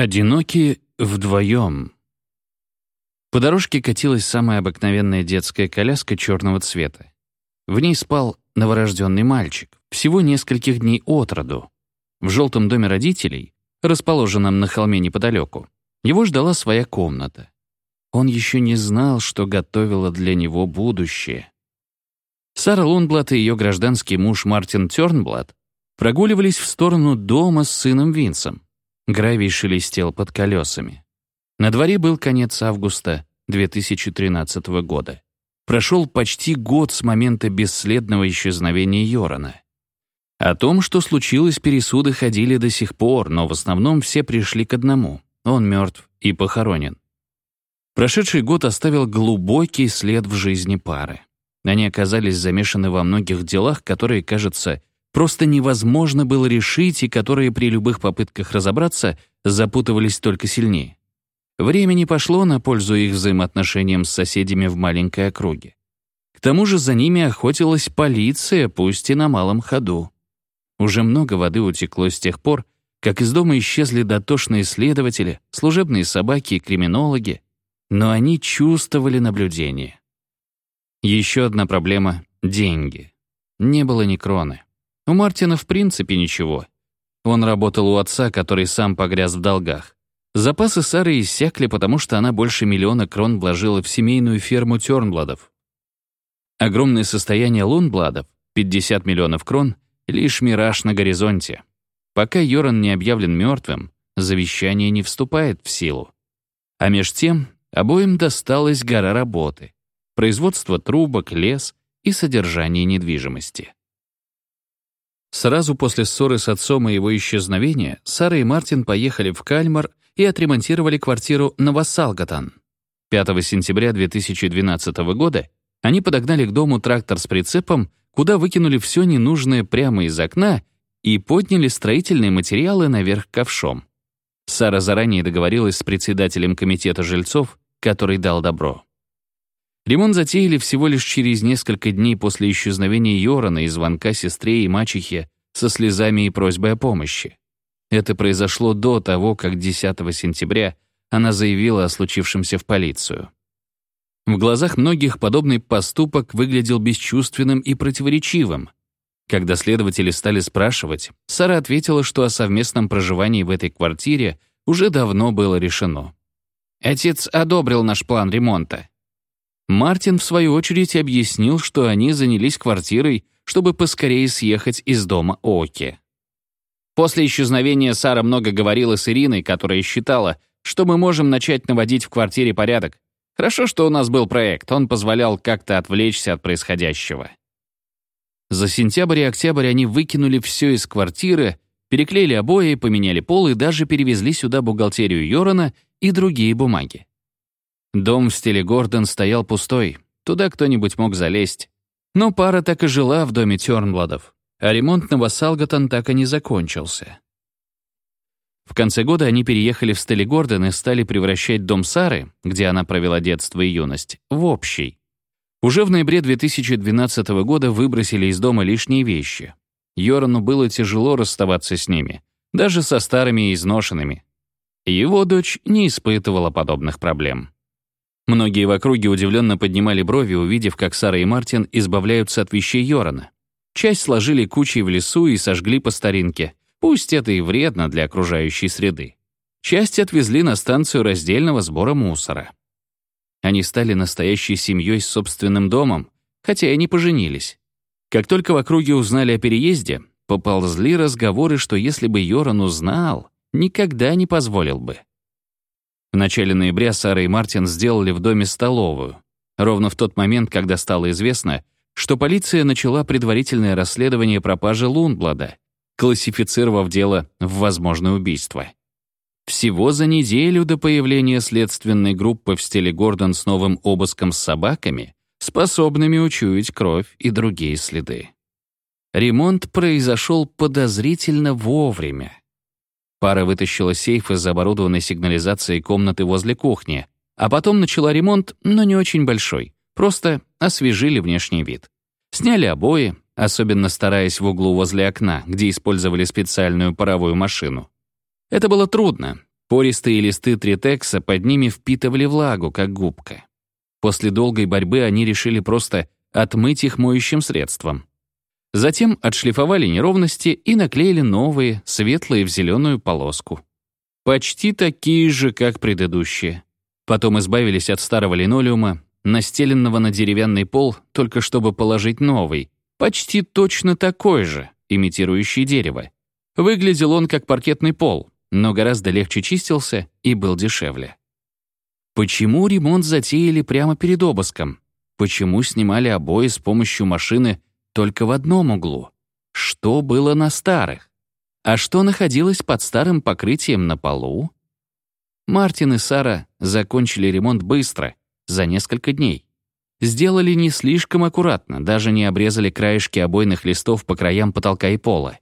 Одиноки вдвоем. По дорожке катилась самая обыкновенная детская коляска черного цвета. В ней спал новорожденный мальчик, всего нескольких дней от роду. В желтом доме родителей, расположенном на холме неподалеку, его ждала своя комната. Он еще не знал, что готовило для него будущее. Сара Лунблат и ее гражданский муж Мартин Тернблат прогуливались в сторону дома с сыном Винсом. Гравий шелестел под колесами. На дворе был конец августа 2013 года. Прошел почти год с момента бесследного исчезновения Йорона. О том, что случилось, пересуды ходили до сих пор, но в основном все пришли к одному. Он мертв и похоронен. Прошедший год оставил глубокий след в жизни пары. Они оказались замешаны во многих делах, которые, кажется, просто невозможно было решить и которые при любых попытках разобраться запутывались только сильнее. Времени пошло на пользу их взаимоотношениям с соседями в маленькой округе. К тому же за ними охотилась полиция, пусть и на малом ходу. Уже много воды утекло с тех пор, как из дома исчезли дотошные следователи, служебные собаки и криминологи, но они чувствовали наблюдение. Еще одна проблема — деньги. Не было ни кроны. У Мартина в принципе ничего. Он работал у отца, который сам погряз в долгах. Запасы Сары иссякли, потому что она больше миллиона крон вложила в семейную ферму Тёрнбладов. Огромное состояние Лунбладов, 50 миллионов крон, лишь мираж на горизонте. Пока Йоран не объявлен мертвым, завещание не вступает в силу. А меж тем обоим досталась гора работы. Производство трубок, лес и содержание недвижимости. Сразу после ссоры с отцом и его исчезновения Сара и Мартин поехали в Кальмар и отремонтировали квартиру Новосалгатан. 5 сентября 2012 года они подогнали к дому трактор с прицепом, куда выкинули все ненужное прямо из окна и подняли строительные материалы наверх ковшом. Сара заранее договорилась с председателем комитета жильцов, который дал добро. Ремонт затеяли всего лишь через несколько дней после исчезновения Йорана и звонка сестре и мачехе со слезами и просьбой о помощи. Это произошло до того, как 10 сентября она заявила о случившемся в полицию. В глазах многих подобный поступок выглядел бесчувственным и противоречивым. Когда следователи стали спрашивать, Сара ответила, что о совместном проживании в этой квартире уже давно было решено. «Отец одобрил наш план ремонта. Мартин, в свою очередь, объяснил, что они занялись квартирой, чтобы поскорее съехать из дома Оки. После исчезновения Сара много говорила с Ириной, которая считала, что мы можем начать наводить в квартире порядок. Хорошо, что у нас был проект, он позволял как-то отвлечься от происходящего. За сентябрь и октябрь они выкинули все из квартиры, переклеили обои, поменяли пол и даже перевезли сюда бухгалтерию Йорона и другие бумаги. Дом в стиле Гордон стоял пустой, туда кто-нибудь мог залезть. Но пара так и жила в доме Тёрнбладов, а ремонт Новосалгатон так и не закончился. В конце года они переехали в Стелли Гордон и стали превращать дом Сары, где она провела детство и юность, в общий. Уже в ноябре 2012 года выбросили из дома лишние вещи. Йорану было тяжело расставаться с ними, даже со старыми и изношенными. Его дочь не испытывала подобных проблем. Многие в округе удивленно поднимали брови, увидев, как Сара и Мартин избавляются от вещей Йорана. Часть сложили кучей в лесу и сожгли по старинке. Пусть это и вредно для окружающей среды. Часть отвезли на станцию раздельного сбора мусора. Они стали настоящей семьей с собственным домом, хотя и не поженились. Как только в округе узнали о переезде, поползли разговоры, что если бы Йоран узнал, никогда не позволил бы. В начале ноября Сара и Мартин сделали в доме столовую. Ровно в тот момент, когда стало известно, что полиция начала предварительное расследование пропажи Лунблада, классифицировав дело в возможное убийство. Всего за неделю до появления следственной группы в стиле Гордон с новым обыском с собаками, способными учуять кровь и другие следы. Ремонт произошел подозрительно вовремя. Пара вытащила сейф из оборудованной сигнализацией комнаты возле кухни, а потом начала ремонт, но не очень большой. Просто освежили внешний вид. Сняли обои, особенно стараясь в углу возле окна, где использовали специальную паровую машину. Это было трудно. Пористые листы тритекса под ними впитывали влагу, как губка. После долгой борьбы они решили просто отмыть их моющим средством. Затем отшлифовали неровности и наклеили новые, светлые в зеленую полоску. Почти такие же, как предыдущие. Потом избавились от старого линолеума, настеленного на деревянный пол, только чтобы положить новый, почти точно такой же, имитирующий дерево. Выглядел он как паркетный пол, но гораздо легче чистился и был дешевле. Почему ремонт затеяли прямо перед обыском? Почему снимали обои с помощью машины только в одном углу? Что было на старых? А что находилось под старым покрытием на полу? Мартин и Сара закончили ремонт быстро, за несколько дней. Сделали не слишком аккуратно, даже не обрезали краешки обойных листов по краям потолка и пола.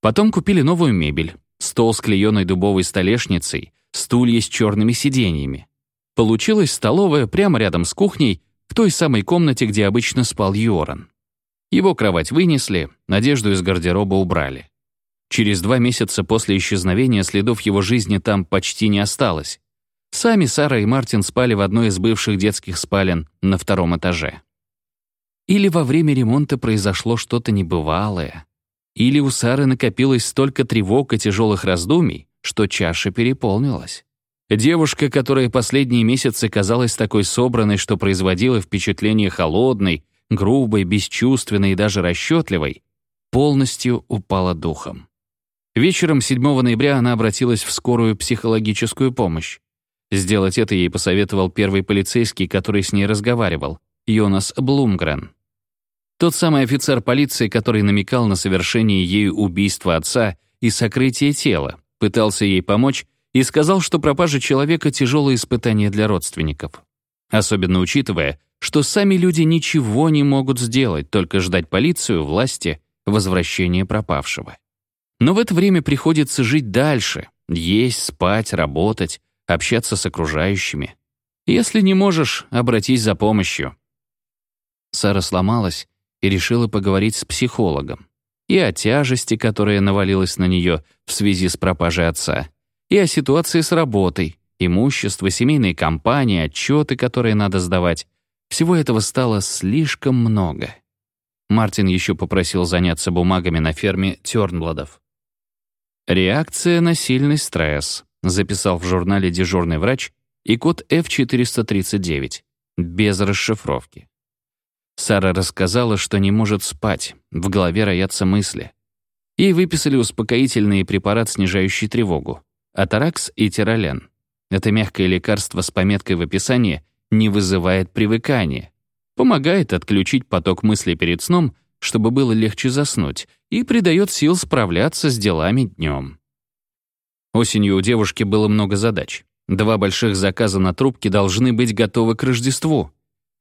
Потом купили новую мебель, стол с клееной дубовой столешницей, стулья с черными сиденьями. Получилась столовая прямо рядом с кухней, в той самой комнате, где обычно спал Йоран. Его кровать вынесли, одежду из гардероба убрали. Через два месяца после исчезновения следов его жизни там почти не осталось. Сами Сара и Мартин спали в одной из бывших детских спален на втором этаже. Или во время ремонта произошло что-то небывалое, или у Сары накопилось столько тревог и тяжелых раздумий, что чаша переполнилась. Девушка, которая последние месяцы казалась такой собранной, что производила впечатление холодной, грубой, бесчувственной и даже расчетливой, полностью упала духом. Вечером 7 ноября она обратилась в скорую психологическую помощь. Сделать это ей посоветовал первый полицейский, который с ней разговаривал, Йонас Блумгрен. Тот самый офицер полиции, который намекал на совершение ею убийства отца и сокрытие тела, пытался ей помочь и сказал, что пропажа человека — тяжелое испытание для родственников. Особенно учитывая, что сами люди ничего не могут сделать, только ждать полицию, власти, возвращения пропавшего. Но в это время приходится жить дальше, есть, спать, работать, общаться с окружающими. Если не можешь, обратись за помощью. Сара сломалась и решила поговорить с психологом. И о тяжести, которая навалилась на нее в связи с пропажей отца, и о ситуации с работой, имущество, семейные компании, отчеты, которые надо сдавать. Всего этого стало слишком много. Мартин еще попросил заняться бумагами на ферме Тёрнбладов. «Реакция на сильный стресс», — записал в журнале дежурный врач и код F439, без расшифровки. Сара рассказала, что не может спать, в голове роятся мысли. Ей выписали успокоительный препарат, снижающий тревогу, атаракс и тиролен. Это мягкое лекарство с пометкой в описании не вызывает привыкания, помогает отключить поток мыслей перед сном чтобы было легче заснуть, и придает сил справляться с делами днем. Осенью у девушки было много задач. Два больших заказа на трубки должны быть готовы к Рождеству.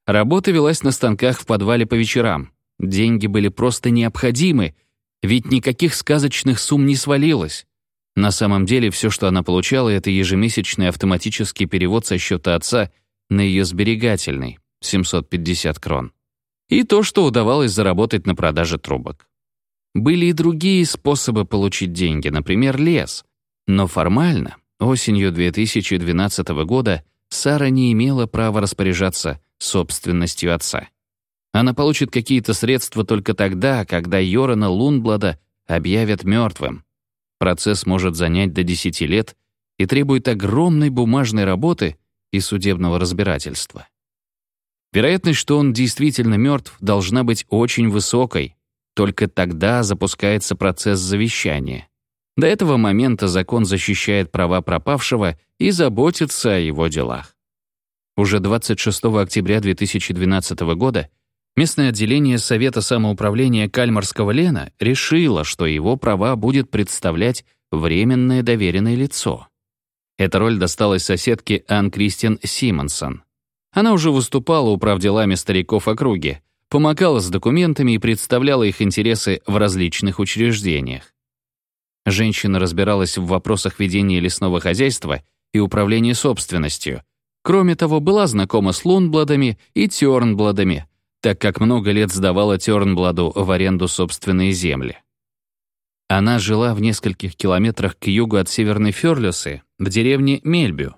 Работа велась на станках в подвале по вечерам. Деньги были просто необходимы, ведь никаких сказочных сумм не свалилось. На самом деле все, что она получала, это ежемесячный автоматический перевод со счета отца на ее сберегательный — 750 крон и то, что удавалось заработать на продаже трубок. Были и другие способы получить деньги, например, лес. Но формально, осенью 2012 года Сара не имела права распоряжаться собственностью отца. Она получит какие-то средства только тогда, когда Йорана Лунблада объявят мертвым. Процесс может занять до 10 лет и требует огромной бумажной работы и судебного разбирательства. Вероятность, что он действительно мертв, должна быть очень высокой. Только тогда запускается процесс завещания. До этого момента закон защищает права пропавшего и заботится о его делах. Уже 26 октября 2012 года местное отделение Совета самоуправления Кальмарского Лена решило, что его права будет представлять временное доверенное лицо. Эта роль досталась соседке Ан Кристин Симонсон. Она уже выступала управделами стариков округи, помогала с документами и представляла их интересы в различных учреждениях. Женщина разбиралась в вопросах ведения лесного хозяйства и управления собственностью. Кроме того, была знакома с Лунбладами и Тёрнбладами, так как много лет сдавала Тёрнбладу в аренду собственные земли. Она жила в нескольких километрах к югу от Северной Ферлюсы, в деревне Мельбю.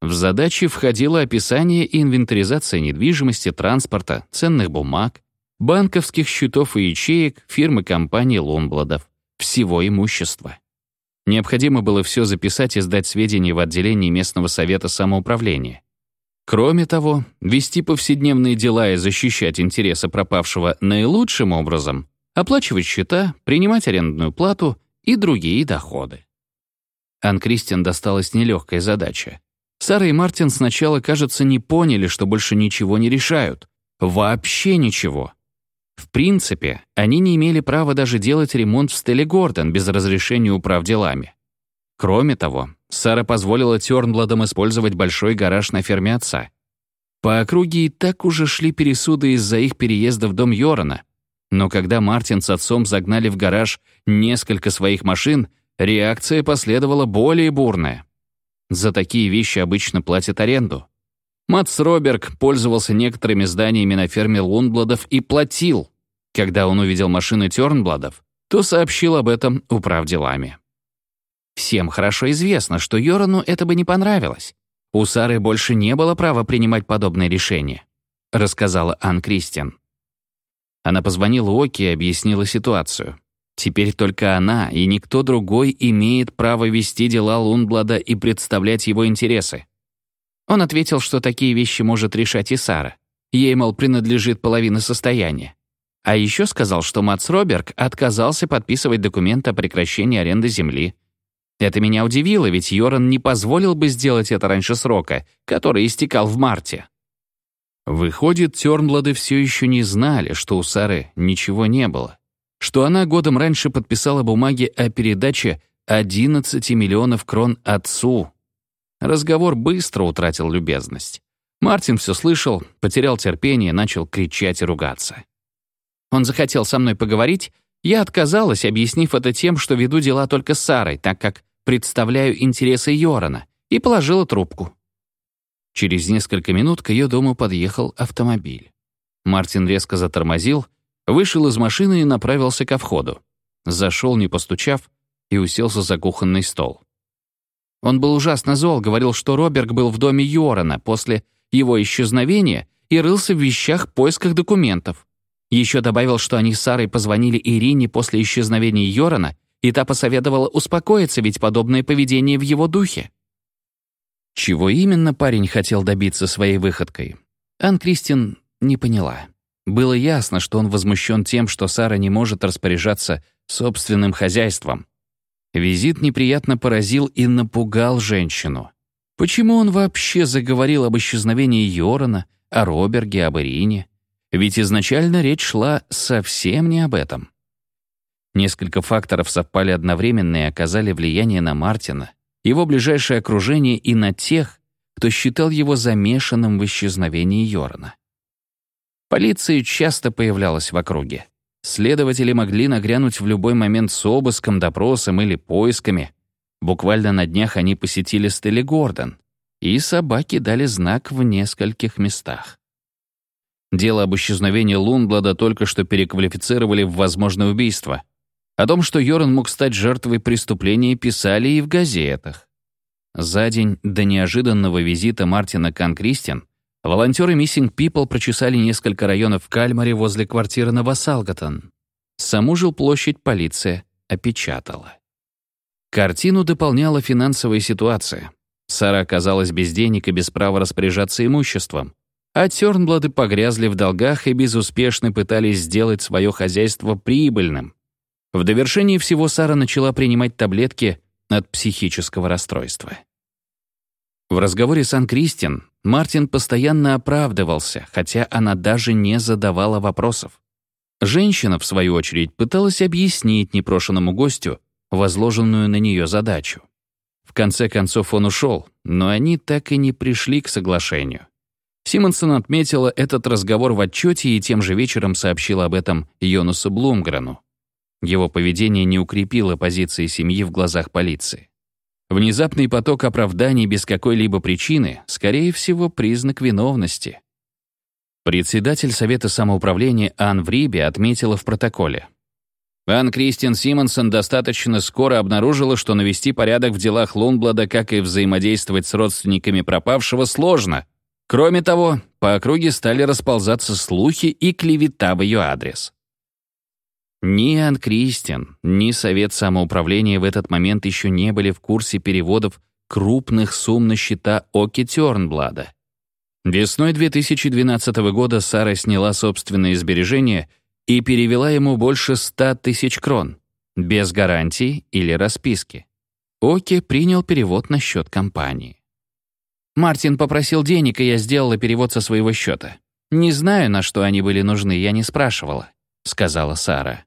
В задачи входило описание и инвентаризация недвижимости, транспорта, ценных бумаг, банковских счетов и ячеек фирмы компании Лунбладов, всего имущества. Необходимо было все записать и сдать сведения в отделении местного совета самоуправления. Кроме того, вести повседневные дела и защищать интересы пропавшего наилучшим образом оплачивать счета, принимать арендную плату и другие доходы. Ан Кристиан досталась нелегкая задача. Сара и Мартин сначала, кажется, не поняли, что больше ничего не решают. Вообще ничего. В принципе, они не имели права даже делать ремонт в стеле Гордон без разрешения управ делами. Кроме того, Сара позволила Тёрнбладам использовать большой гараж на ферме отца. По округе и так уже шли пересуды из-за их переезда в дом Йорона, но когда Мартин с отцом загнали в гараж несколько своих машин, реакция последовала более бурная. За такие вещи обычно платят аренду. Матс Роберг пользовался некоторыми зданиями на ферме Лунбладов и платил. Когда он увидел машины Тёрнбладов, то сообщил об этом управделами. Всем хорошо известно, что Йорану это бы не понравилось. У Сары больше не было права принимать подобные решения, рассказала Ан Кристиан. Она позвонила Оки и объяснила ситуацию. Теперь только она и никто другой имеет право вести дела Лунблада и представлять его интересы. Он ответил, что такие вещи может решать и Сара. Ей, мол, принадлежит половина состояния. А еще сказал, что Мац Роберг отказался подписывать документ о прекращении аренды земли. Это меня удивило, ведь Йоран не позволил бы сделать это раньше срока, который истекал в марте. Выходит, Тёрнблады все еще не знали, что у Сары ничего не было. Что она годом раньше подписала бумаги о передаче 11 миллионов крон отцу. Разговор быстро утратил любезность. Мартин все слышал, потерял терпение, начал кричать и ругаться. Он захотел со мной поговорить, я отказалась, объяснив это тем, что веду дела только с Сарой, так как представляю интересы Йорана, и положила трубку. Через несколько минут к ее дому подъехал автомобиль. Мартин резко затормозил, вышел из машины и направился ко входу. Зашел, не постучав, и уселся за кухонный стол. Он был ужасно зол, говорил, что Роберг был в доме Йорана после его исчезновения и рылся в вещах в поисках документов. Еще добавил, что они с Сарой позвонили Ирине после исчезновения Йорана, и та посоветовала успокоиться, ведь подобное поведение в его духе. Чего именно парень хотел добиться своей выходкой? Ан Кристин не поняла. Было ясно, что он возмущен тем, что Сара не может распоряжаться собственным хозяйством. Визит неприятно поразил и напугал женщину. Почему он вообще заговорил об исчезновении Йорона, о Роберге, об Ирине? Ведь изначально речь шла совсем не об этом. Несколько факторов совпали одновременно и оказали влияние на Мартина, его ближайшее окружение и на тех, кто считал его замешанным в исчезновении Йорна. Полиция часто появлялась в округе. Следователи могли нагрянуть в любой момент с обыском, допросом или поисками. Буквально на днях они посетили Стелли Гордон, и собаки дали знак в нескольких местах. Дело об исчезновении Лунблада только что переквалифицировали в возможное убийство. О том, что Йоран мог стать жертвой преступления, писали и в газетах. За день до неожиданного визита Мартина Кан-Кристиан волонтеры Missing People прочесали несколько районов в Кальмаре возле квартиры на Вассалгатон. Саму жилплощадь полиция опечатала. Картину дополняла финансовая ситуация. Сара оказалась без денег и без права распоряжаться имуществом. А Тёрнблады погрязли в долгах и безуспешно пытались сделать свое хозяйство прибыльным. В довершении всего Сара начала принимать таблетки от психического расстройства. В разговоре с Ан-Кристин Мартин постоянно оправдывался, хотя она даже не задавала вопросов. Женщина, в свою очередь, пыталась объяснить непрошенному гостю возложенную на нее задачу. В конце концов он ушел, но они так и не пришли к соглашению. Симонсон отметила этот разговор в отчете и тем же вечером сообщила об этом Йонусу Блумгрену. Его поведение не укрепило позиции семьи в глазах полиции. Внезапный поток оправданий без какой-либо причины, скорее всего, признак виновности. Председатель Совета самоуправления Ан Врибе отметила в протоколе. Ан Кристин Симонсон достаточно скоро обнаружила, что навести порядок в делах Лунблада, как и взаимодействовать с родственниками пропавшего, сложно. Кроме того, по округе стали расползаться слухи и клевета в ее адрес. Ни Ан Кристин, ни Совет самоуправления в этот момент еще не были в курсе переводов крупных сумм на счета Оки Тёрнблада. Весной 2012 года Сара сняла собственные сбережения и перевела ему больше 100 тысяч крон, без гарантии или расписки. Оки принял перевод на счет компании. Мартин попросил денег, и я сделала перевод со своего счета. «Не знаю, на что они были нужны, я не спрашивала», — сказала Сара.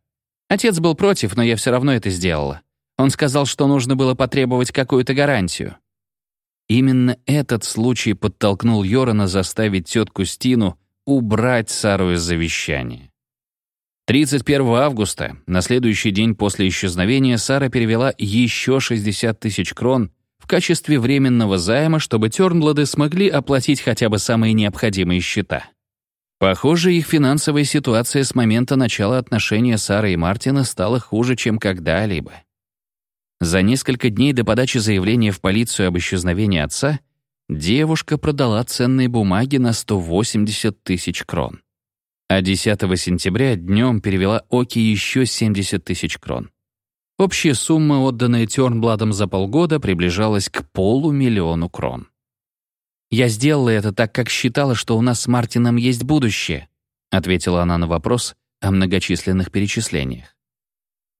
Отец был против, но я все равно это сделала. Он сказал, что нужно было потребовать какую-то гарантию. Именно этот случай подтолкнул Йорана заставить тетку Стину убрать Сару из завещания. 31 августа, на следующий день после исчезновения, Сара перевела еще 60 тысяч крон в качестве временного займа, чтобы Тернблады смогли оплатить хотя бы самые необходимые счета. Похоже, их финансовая ситуация с момента начала отношения Сары и Мартина стала хуже, чем когда-либо. За несколько дней до подачи заявления в полицию об исчезновении отца девушка продала ценные бумаги на 180 тысяч крон. А 10 сентября днем перевела Оки еще 70 тысяч крон. Общая сумма, отданная Тёрнбладом за полгода, приближалась к полумиллиону крон. «Я сделала это так, как считала, что у нас с Мартином есть будущее», ответила она на вопрос о многочисленных перечислениях.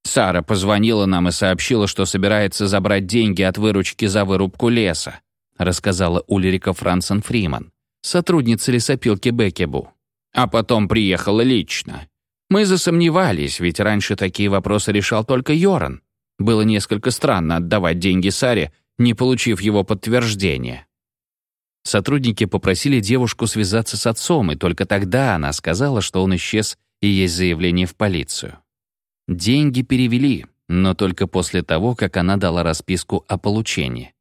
Сара позвонила нам и сообщила, что собирается забрать деньги от выручки за вырубку леса, рассказала Ульрика Франсен Фриман, сотрудница лесопилки Бекебу. А потом приехала лично. Мы засомневались, ведь раньше такие вопросы решал только Йоран. Было несколько странно отдавать деньги Саре, не получив его подтверждения. Сотрудники попросили девушку связаться с отцом, и только тогда она сказала, что он исчез и есть заявление в полицию. Деньги перевели, но только после того, как она дала расписку о получении.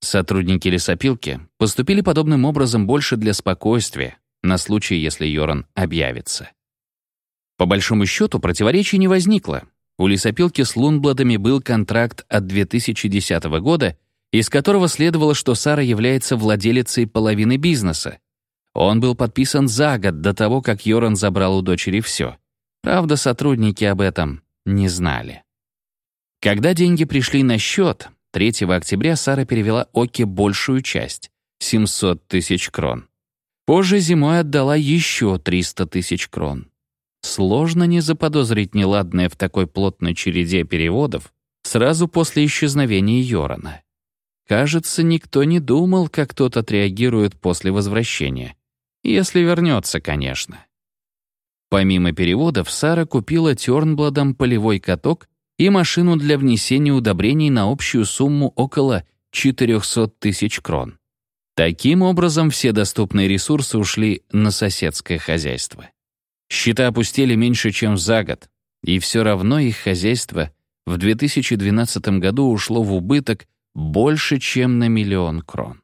Сотрудники лесопилки поступили подобным образом больше для спокойствия, на случай, если Йоран объявится. По большому счету, противоречий не возникло. У лесопилки с Лунбладами был контракт от 2010 года, из которого следовало, что Сара является владелицей половины бизнеса. Он был подписан за год до того, как Йоран забрал у дочери все. Правда, сотрудники об этом не знали. Когда деньги пришли на счет, 3 октября Сара перевела Оке большую часть — 700 тысяч крон. Позже зимой отдала еще 300 тысяч крон. Сложно не заподозрить неладное в такой плотной череде переводов сразу после исчезновения Йорана. Кажется, никто не думал, как тот отреагирует после возвращения. Если вернется, конечно. Помимо переводов, Сара купила Тёрнбладом полевой каток и машину для внесения удобрений на общую сумму около 400 тысяч крон. Таким образом, все доступные ресурсы ушли на соседское хозяйство. Счета опустили меньше, чем за год, и все равно их хозяйство в 2012 году ушло в убыток больше, чем на миллион крон.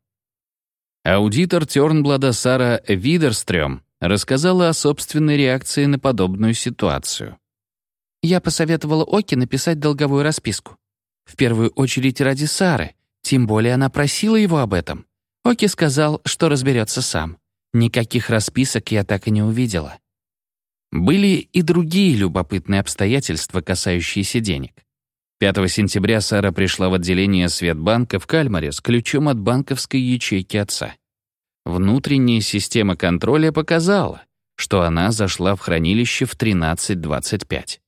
Аудитор Тёрнблада Сара Видерстрём рассказала о собственной реакции на подобную ситуацию. «Я посоветовала Оки написать долговую расписку. В первую очередь ради Сары, тем более она просила его об этом. Оки сказал, что разберется сам. Никаких расписок я так и не увидела». Были и другие любопытные обстоятельства, касающиеся денег. 5 сентября Сара пришла в отделение Светбанка в Кальмаре с ключом от банковской ячейки отца. Внутренняя система контроля показала, что она зашла в хранилище в 13.25.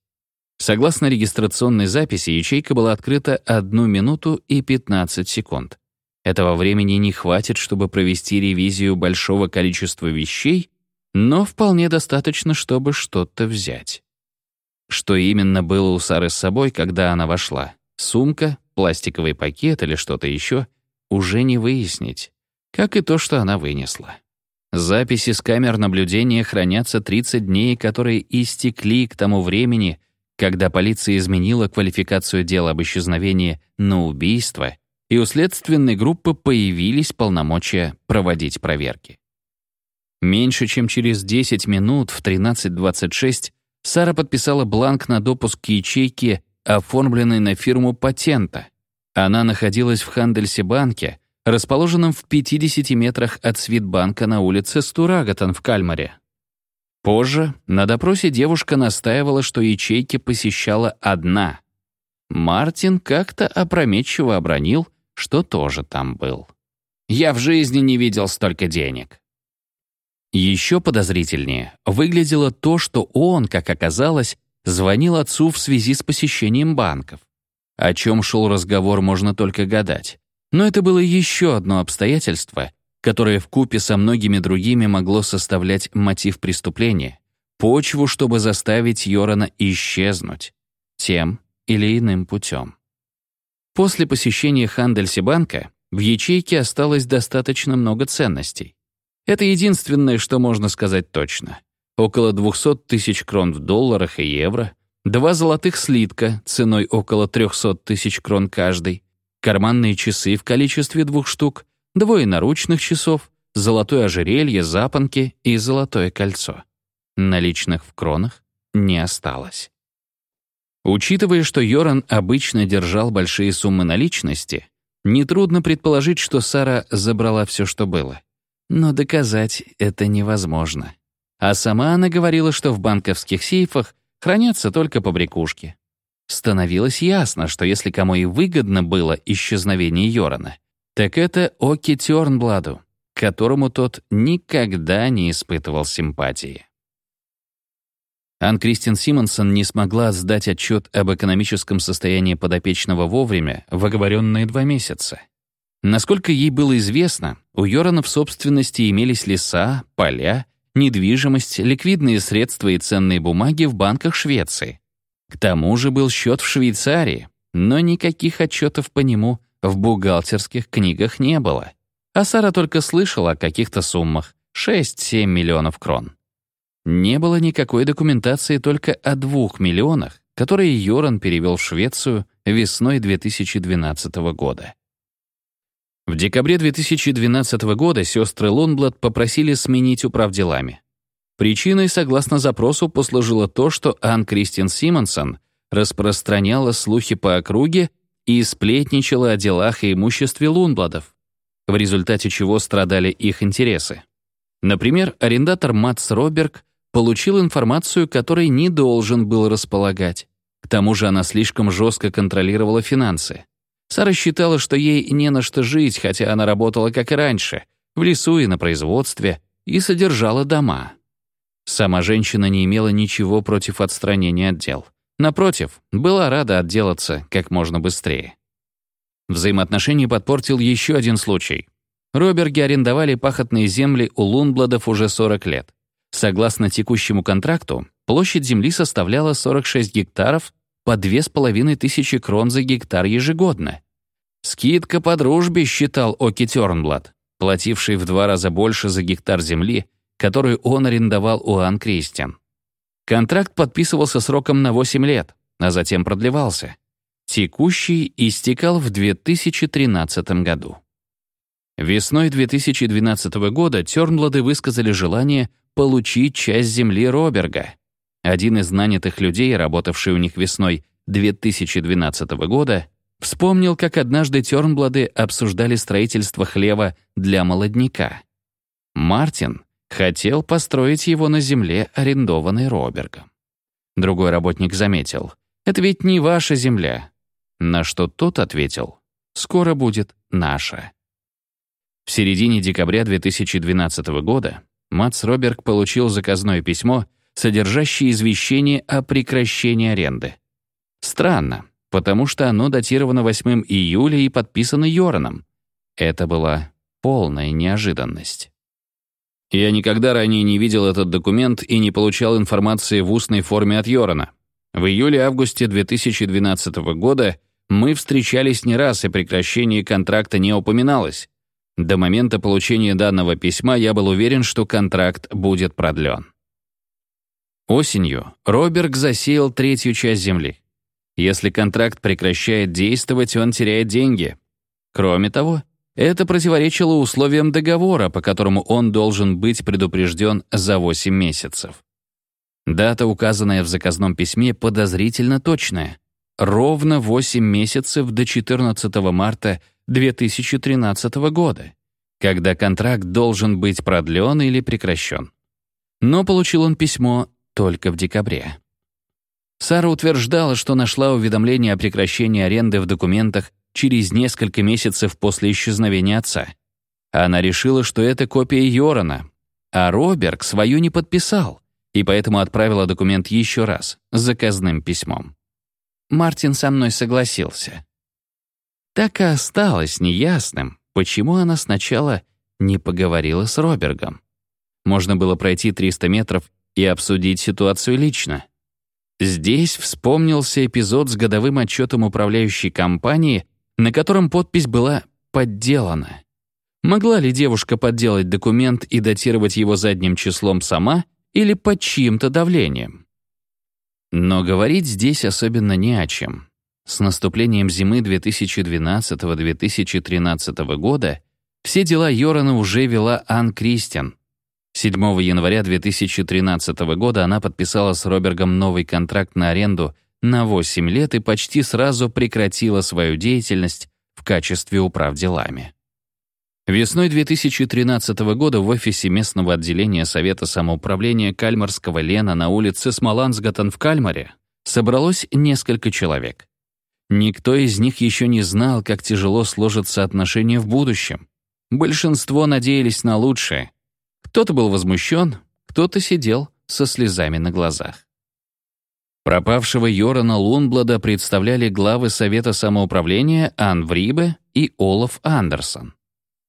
Согласно регистрационной записи, ячейка была открыта 1 минуту и 15 секунд. Этого времени не хватит, чтобы провести ревизию большого количества вещей, но вполне достаточно, чтобы что-то взять. Что именно было у Сары с собой, когда она вошла? Сумка, пластиковый пакет или что-то еще? Уже не выяснить как и то, что она вынесла. Записи с камер наблюдения хранятся 30 дней, которые истекли к тому времени, когда полиция изменила квалификацию дела об исчезновении на убийство, и у следственной группы появились полномочия проводить проверки. Меньше чем через 10 минут в 13.26 Сара подписала бланк на допуск к ячейке, оформленной на фирму патента. Она находилась в Хандельсе-банке, расположенном в 50 метрах от Свитбанка на улице Стурагатон в Кальмаре. Позже на допросе девушка настаивала, что ячейки посещала одна. Мартин как-то опрометчиво обронил, что тоже там был. «Я в жизни не видел столько денег». Еще подозрительнее выглядело то, что он, как оказалось, звонил отцу в связи с посещением банков. О чем шел разговор, можно только гадать. Но это было еще одно обстоятельство, которое в купе со многими другими могло составлять мотив преступления, почву, чтобы заставить Йорана исчезнуть тем или иным путем. После посещения Хандельсибанка в ячейке осталось достаточно много ценностей. Это единственное, что можно сказать точно. Около 200 тысяч крон в долларах и евро, два золотых слитка ценой около 300 тысяч крон каждый, карманные часы в количестве двух штук, двое наручных часов, золотое ожерелье, запонки и золотое кольцо. Наличных в кронах не осталось. Учитывая, что Йоран обычно держал большие суммы наличности, нетрудно предположить, что Сара забрала все, что было. Но доказать это невозможно. А сама она говорила, что в банковских сейфах хранятся только побрякушки. Становилось ясно, что если кому и выгодно было исчезновение Йорана, так это Оки Тёрнбладу, которому тот никогда не испытывал симпатии. Ан Кристин Симонсон не смогла сдать отчет об экономическом состоянии подопечного вовремя в оговоренные два месяца. Насколько ей было известно, у Йорана в собственности имелись леса, поля, недвижимость, ликвидные средства и ценные бумаги в банках Швеции. К тому же был счет в Швейцарии, но никаких отчетов по нему в бухгалтерских книгах не было. А Сара только слышала о каких-то суммах — 6-7 миллионов крон. Не было никакой документации только о двух миллионах, которые Йоран перевел в Швецию весной 2012 года. В декабре 2012 года сестры Лунблад попросили сменить управделами. Причиной, согласно запросу, послужило то, что Ан Кристин Симонсон распространяла слухи по округе и сплетничала о делах и имуществе Лунбладов, в результате чего страдали их интересы. Например, арендатор Матс Роберг получил информацию, которой не должен был располагать. К тому же она слишком жестко контролировала финансы. Сара считала, что ей не на что жить, хотя она работала как и раньше, в лесу и на производстве, и содержала дома. Сама женщина не имела ничего против отстранения от дел. Напротив, была рада отделаться как можно быстрее. Взаимоотношения подпортил еще один случай. Роберги арендовали пахотные земли у Лунбладов уже 40 лет. Согласно текущему контракту, площадь земли составляла 46 гектаров по две с половиной тысячи крон за гектар ежегодно. Скидка по дружбе, считал Оки Тёрнблад, плативший в два раза больше за гектар земли, которую он арендовал у Ан Кристиан. Контракт подписывался сроком на 8 лет, а затем продлевался. Текущий истекал в 2013 году. Весной 2012 года Тёрнблады высказали желание получить часть земли Роберга, один из нанятых людей, работавший у них весной 2012 года, вспомнил, как однажды Тёрнблады обсуждали строительство хлева для молодняка. Мартин хотел построить его на земле, арендованной Робергом. Другой работник заметил, «Это ведь не ваша земля». На что тот ответил, «Скоро будет наша». В середине декабря 2012 года Мац Роберг получил заказное письмо — содержащее извещение о прекращении аренды. Странно, потому что оно датировано 8 июля и подписано Йораном. Это была полная неожиданность. Я никогда ранее не видел этот документ и не получал информации в устной форме от Йорана. В июле-августе 2012 года мы встречались не раз, и прекращение контракта не упоминалось. До момента получения данного письма я был уверен, что контракт будет продлен. Осенью Роберг засеял третью часть земли. Если контракт прекращает действовать, он теряет деньги. Кроме того, это противоречило условиям договора, по которому он должен быть предупрежден за 8 месяцев. Дата, указанная в заказном письме, подозрительно точная. Ровно 8 месяцев до 14 марта 2013 года, когда контракт должен быть продлен или прекращен. Но получил он письмо только в декабре. Сара утверждала, что нашла уведомление о прекращении аренды в документах через несколько месяцев после исчезновения отца. Она решила, что это копия Йорана, а Роберг свою не подписал, и поэтому отправила документ еще раз, с заказным письмом. Мартин со мной согласился. Так и осталось неясным, почему она сначала не поговорила с Робергом. Можно было пройти 300 метров и обсудить ситуацию лично. Здесь вспомнился эпизод с годовым отчетом управляющей компании, на котором подпись была «подделана». Могла ли девушка подделать документ и датировать его задним числом сама или под чьим-то давлением? Но говорить здесь особенно не о чем. С наступлением зимы 2012-2013 года все дела Йорана уже вела Ан Кристиан, 7 января 2013 года она подписала с Робергом новый контракт на аренду на 8 лет и почти сразу прекратила свою деятельность в качестве управ. Весной 2013 года в офисе местного отделения Совета самоуправления Кальмарского Лена на улице Смолансгаттен в Кальмаре собралось несколько человек. Никто из них еще не знал, как тяжело сложатся отношения в будущем. Большинство надеялись на лучшее — кто-то был возмущен, кто-то сидел со слезами на глазах. Пропавшего Йорана Лунблада представляли главы Совета самоуправления Ан Врибе и Олаф Андерсон.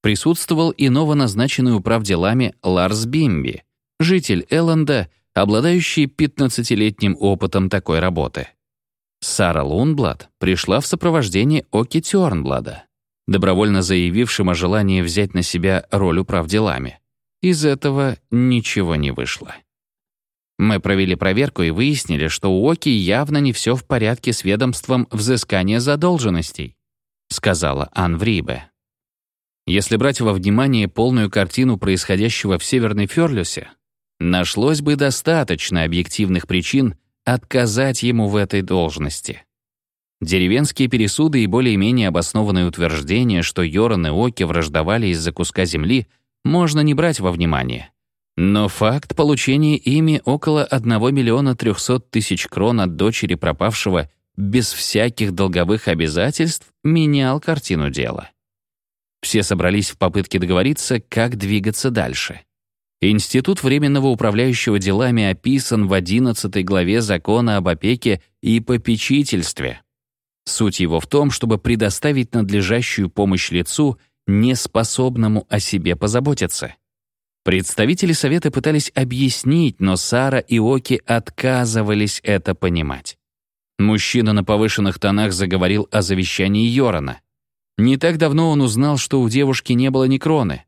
Присутствовал и новоназначенный управделами Ларс Бимби, житель Элленда, обладающий 15-летним опытом такой работы. Сара Лунблад пришла в сопровождении Оки Тёрнблада, добровольно заявившим о желании взять на себя роль управделами. Из этого ничего не вышло. Мы провели проверку и выяснили, что у Оки явно не все в порядке с ведомством взыскания задолженностей, сказала Ан Врибе. Если брать во внимание полную картину происходящего в Северной Ферлюсе, нашлось бы достаточно объективных причин отказать ему в этой должности. Деревенские пересуды и более-менее обоснованные утверждения, что Йоран и Оки враждовали из-за куска земли — можно не брать во внимание. Но факт получения ими около 1 миллиона 300 тысяч крон от дочери пропавшего без всяких долговых обязательств менял картину дела. Все собрались в попытке договориться, как двигаться дальше. Институт временного управляющего делами описан в 11 главе Закона об опеке и попечительстве. Суть его в том, чтобы предоставить надлежащую помощь лицу — неспособному о себе позаботиться. Представители Совета пытались объяснить, но Сара и Оки отказывались это понимать. Мужчина на повышенных тонах заговорил о завещании Йорана. Не так давно он узнал, что у девушки не было ни кроны.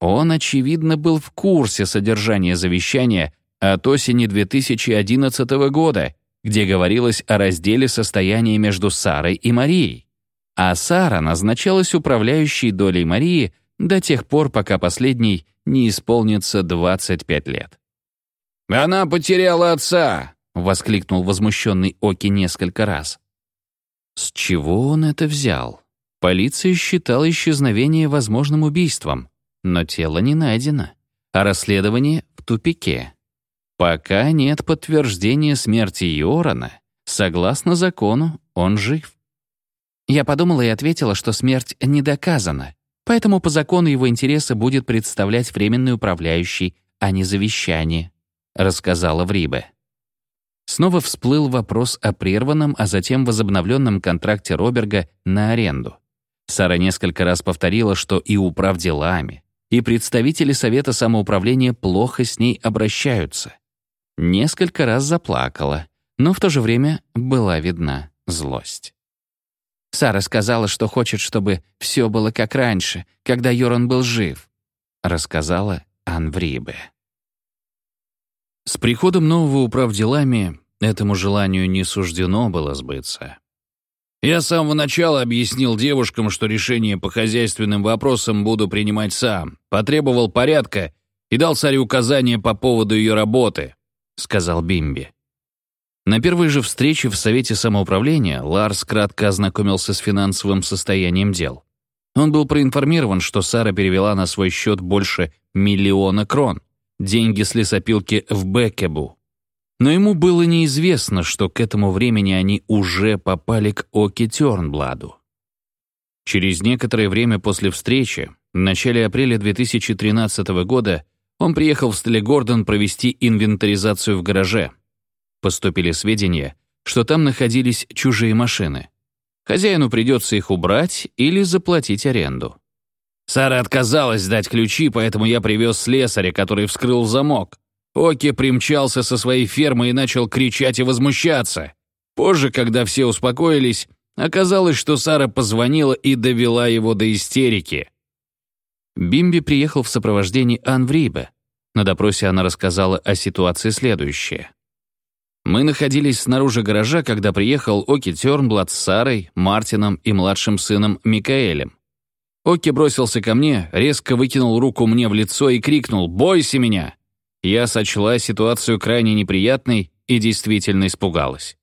Он, очевидно, был в курсе содержания завещания от осени 2011 года, где говорилось о разделе состояния между Сарой и Марией а Сара назначалась управляющей долей Марии до тех пор, пока последней не исполнится 25 лет. «Она потеряла отца!» — воскликнул возмущенный Оки несколько раз. С чего он это взял? Полиция считала исчезновение возможным убийством, но тело не найдено, а расследование в тупике. Пока нет подтверждения смерти Йорана, согласно закону, он жив. Я подумала и ответила, что смерть не доказана, поэтому по закону его интересы будет представлять временный управляющий, а не завещание», — рассказала Врибе. Снова всплыл вопрос о прерванном, а затем возобновленном контракте Роберга на аренду. Сара несколько раз повторила, что и управ делами, и представители Совета самоуправления плохо с ней обращаются. Несколько раз заплакала, но в то же время была видна злость. Сара сказала, что хочет, чтобы все было как раньше, когда Йоран был жив», — рассказала Анврибе. С приходом нового управделами этому желанию не суждено было сбыться. Я с самого начала объяснил девушкам, что решение по хозяйственным вопросам буду принимать сам, потребовал порядка и дал царю указания по поводу ее работы. — сказал Бимби. На первой же встрече в Совете самоуправления Ларс кратко ознакомился с финансовым состоянием дел. Он был проинформирован, что Сара перевела на свой счет больше миллиона крон, деньги с лесопилки в Бекебу. Но ему было неизвестно, что к этому времени они уже попали к Оке Тёрнбладу. Через некоторое время после встречи, в начале апреля 2013 года, он приехал в Стелегордон провести инвентаризацию в гараже. Поступили сведения, что там находились чужие машины. Хозяину придется их убрать или заплатить аренду. Сара отказалась сдать ключи, поэтому я привез слесаря, который вскрыл замок. Оки примчался со своей фермы и начал кричать и возмущаться. Позже, когда все успокоились, оказалось, что Сара позвонила и довела его до истерики. Бимби приехал в сопровождении Ан Врибе. На допросе она рассказала о ситуации следующее. Мы находились снаружи гаража, когда приехал Оки Тернблад с Сарой, Мартином и младшим сыном Микаэлем. Оки бросился ко мне, резко выкинул руку мне в лицо и крикнул «Бойся меня!». Я сочла ситуацию крайне неприятной и действительно испугалась.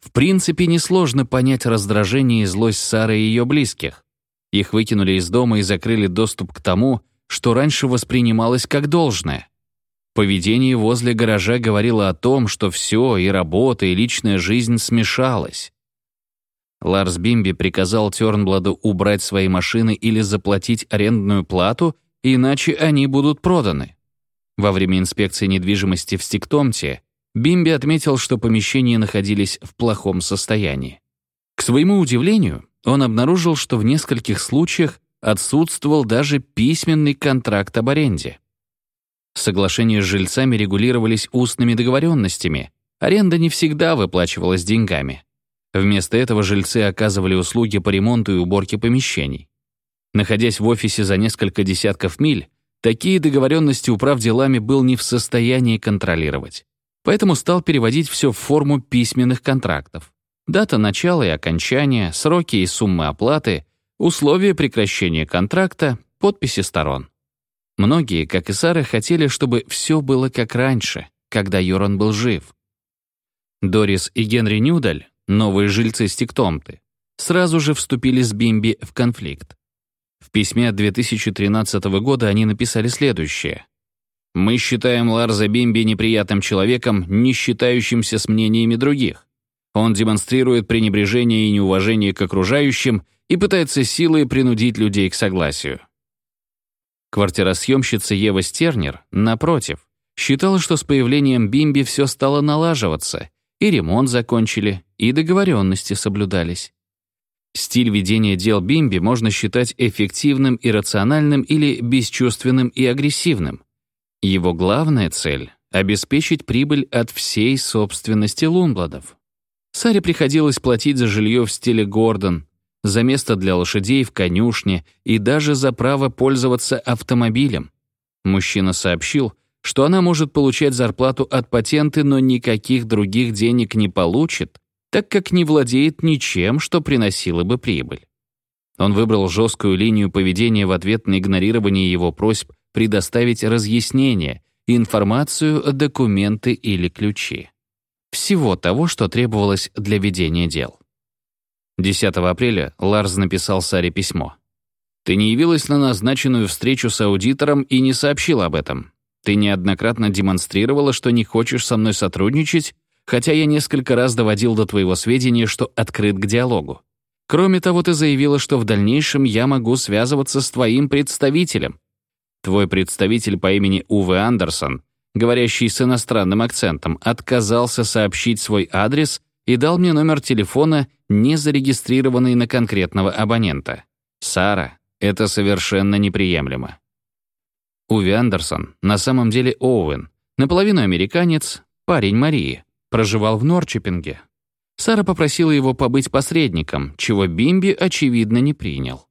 В принципе, несложно понять раздражение и злость Сары и ее близких. Их выкинули из дома и закрыли доступ к тому, что раньше воспринималось как должное. Поведение возле гаража говорило о том, что все, и работа, и личная жизнь смешалось. Ларс Бимби приказал Тёрнбладу убрать свои машины или заплатить арендную плату, иначе они будут проданы. Во время инспекции недвижимости в Стиктомте Бимби отметил, что помещения находились в плохом состоянии. К своему удивлению, он обнаружил, что в нескольких случаях отсутствовал даже письменный контракт об аренде. Соглашения с жильцами регулировались устными договоренностями. Аренда не всегда выплачивалась деньгами. Вместо этого жильцы оказывали услуги по ремонту и уборке помещений. Находясь в офисе за несколько десятков миль, такие договоренности управ делами был не в состоянии контролировать. Поэтому стал переводить все в форму письменных контрактов. Дата начала и окончания, сроки и суммы оплаты, условия прекращения контракта, подписи сторон. Многие, как и Сара, хотели, чтобы все было как раньше, когда Йоран был жив. Дорис и Генри Нюдаль, новые жильцы Стиктомты, сразу же вступили с Бимби в конфликт. В письме от 2013 года они написали следующее. «Мы считаем Ларза Бимби неприятным человеком, не считающимся с мнениями других. Он демонстрирует пренебрежение и неуважение к окружающим и пытается силой принудить людей к согласию. Квартиросъемщица Ева Стернер, напротив, считала, что с появлением Бимби все стало налаживаться, и ремонт закончили, и договоренности соблюдались. Стиль ведения дел Бимби можно считать эффективным и рациональным или бесчувственным и агрессивным. Его главная цель — обеспечить прибыль от всей собственности Лунбладов. Саре приходилось платить за жилье в стиле Гордон, за место для лошадей в конюшне и даже за право пользоваться автомобилем. Мужчина сообщил, что она может получать зарплату от патенты, но никаких других денег не получит, так как не владеет ничем, что приносило бы прибыль. Он выбрал жесткую линию поведения в ответ на игнорирование его просьб предоставить разъяснения, информацию, документы или ключи. Всего того, что требовалось для ведения дел. 10 апреля Ларс написал Саре письмо. «Ты не явилась на назначенную встречу с аудитором и не сообщила об этом. Ты неоднократно демонстрировала, что не хочешь со мной сотрудничать, хотя я несколько раз доводил до твоего сведения, что открыт к диалогу. Кроме того, ты заявила, что в дальнейшем я могу связываться с твоим представителем. Твой представитель по имени Уве Андерсон, говорящий с иностранным акцентом, отказался сообщить свой адрес и дал мне номер телефона, не зарегистрированный на конкретного абонента. Сара, это совершенно неприемлемо. Уви Андерсон, на самом деле Оуэн, наполовину американец, парень Марии, проживал в Норчепинге. Сара попросила его побыть посредником, чего Бимби, очевидно, не принял.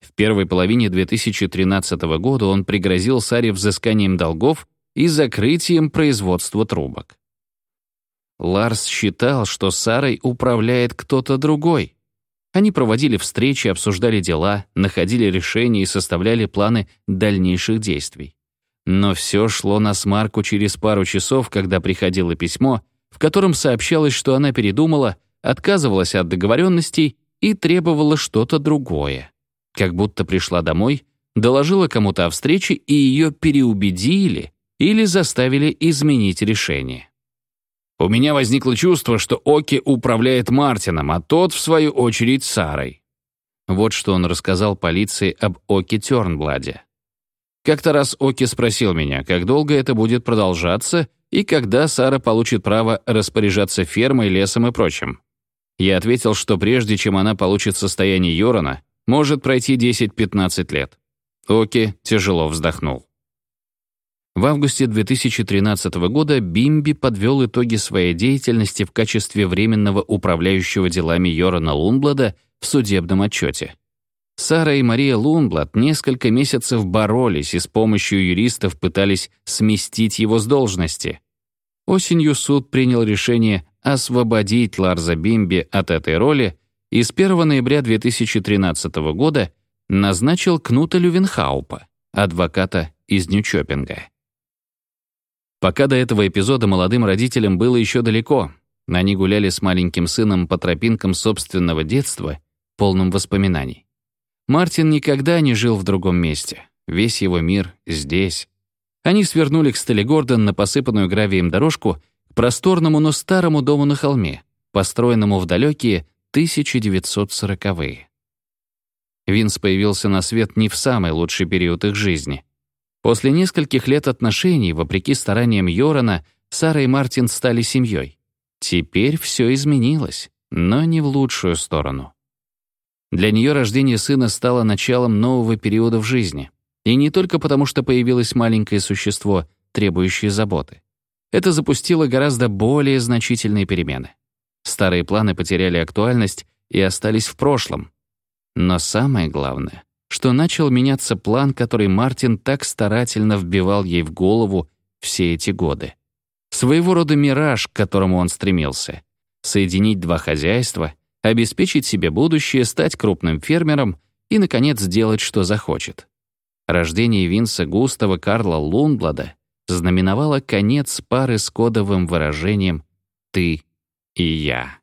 В первой половине 2013 года он пригрозил Саре взысканием долгов и закрытием производства трубок. Ларс считал, что Сарой управляет кто-то другой. Они проводили встречи, обсуждали дела, находили решения и составляли планы дальнейших действий. Но все шло на смарку через пару часов, когда приходило письмо, в котором сообщалось, что она передумала, отказывалась от договоренностей и требовала что-то другое. Как будто пришла домой, доложила кому-то о встрече, и ее переубедили или заставили изменить решение. У меня возникло чувство, что Оки управляет Мартином, а тот, в свою очередь, Сарой. Вот что он рассказал полиции об Оки Тернбладе. Как-то раз Оки спросил меня, как долго это будет продолжаться и когда Сара получит право распоряжаться фермой, лесом и прочим. Я ответил, что прежде чем она получит состояние Йорона, может пройти 10-15 лет. Оки тяжело вздохнул. В августе 2013 года Бимби подвел итоги своей деятельности в качестве временного управляющего делами Йорана Лунблада в судебном отчете. Сара и Мария Лунблад несколько месяцев боролись и с помощью юристов пытались сместить его с должности. Осенью суд принял решение освободить Ларза Бимби от этой роли и с 1 ноября 2013 года назначил Кнута Лювенхаупа, адвоката из Нью-Чоппинга. Пока до этого эпизода молодым родителям было еще далеко, они гуляли с маленьким сыном по тропинкам собственного детства, полным воспоминаний. Мартин никогда не жил в другом месте. Весь его мир здесь. Они свернули к Стелле Гордон на посыпанную гравием дорожку к просторному, но старому дому на холме, построенному в далекие 1940-е. Винс появился на свет не в самый лучший период их жизни. После нескольких лет отношений, вопреки стараниям Йорана, Сара и Мартин стали семьей. Теперь все изменилось, но не в лучшую сторону. Для нее рождение сына стало началом нового периода в жизни. И не только потому, что появилось маленькое существо, требующее заботы. Это запустило гораздо более значительные перемены. Старые планы потеряли актуальность и остались в прошлом. Но самое главное, что начал меняться план, который Мартин так старательно вбивал ей в голову все эти годы. Своего рода мираж, к которому он стремился. Соединить два хозяйства, обеспечить себе будущее, стать крупным фермером и, наконец, сделать, что захочет. Рождение Винса Густава Карла Лунблада знаменовало конец пары с кодовым выражением «ты и я».